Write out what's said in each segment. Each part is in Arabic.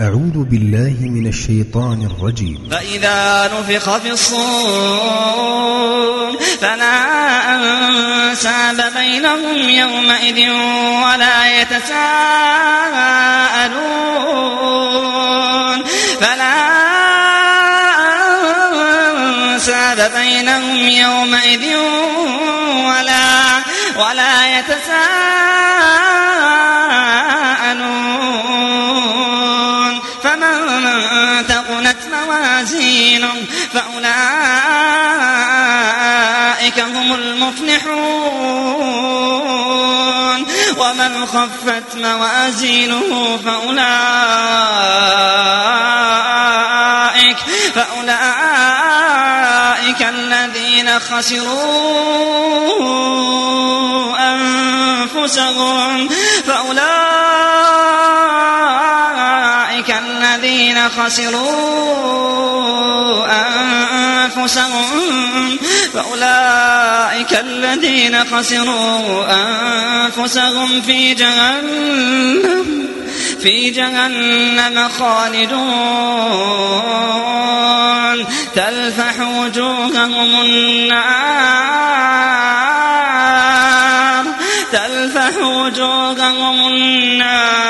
أعوذ بالله من الشيطان الرجيم. فإذا نفخ في الصور فلا أنساب بينهم يومئذ ولا يتساءلون. فلا أنساب بينهم يومئذ ولا ولا يتساءلون. ثقلت موازينه فأولئك هم المفلحون. ومن خفت موازينه فأولئك فأولئك الذين خسروا أنفسهم. فأولئك خسروا أنفسهم فأولئك الذين خسروا أنفسهم في جهنم في جهنم خالدون. تلفح وجوههم النار تلفح وجوههم النار.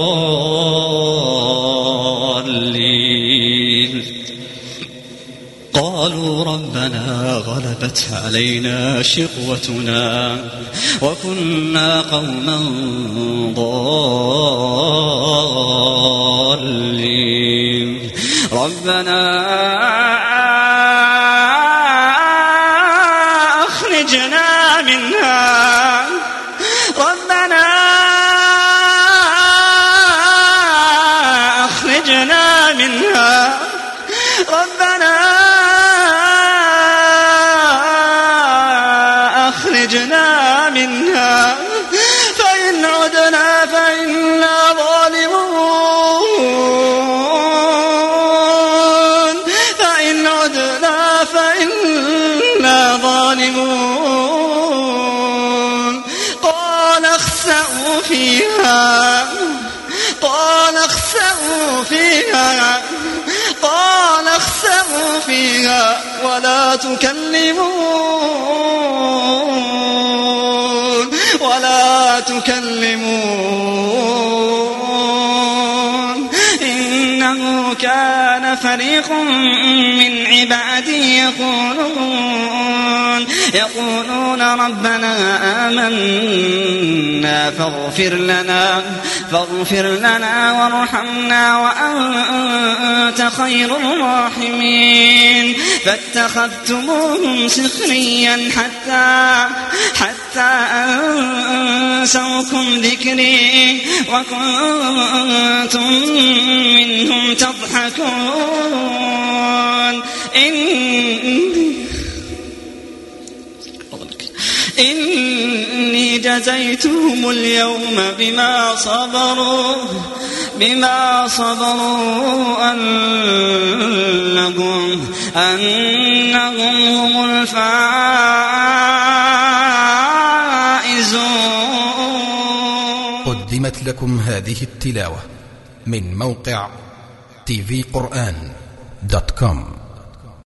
قالوا ربنا غلبت علينا شقوتنا وكنا قوما ضالين. ربنا أخرجنا منها. ربنا أخرجنا منها. ربنا منها فإن عدنا فإنا ظالمون. فإن عدنا فإنا ظالمون. قال اخسأوا فيها قال اخسأوا فيها قال اخسأوا فيها ولا تكلمون. تكلمون إنه كان فريق من عبادي يقولون. يقولون ربنا آمنا فاغفر لنا فاغفر لنا وارحمنا وأنت خير الراحمين. فاتخذتموهم سخريا حتى حتى أنسوكم ذكري وكنتم منهم تضحكون. إني جزيتهم اليوم بما صبروا بما صبروا أنهم أنهم هم الفائزون. قدمت لكم هذه التلاوة من موقع tvقرآن دوت كوم.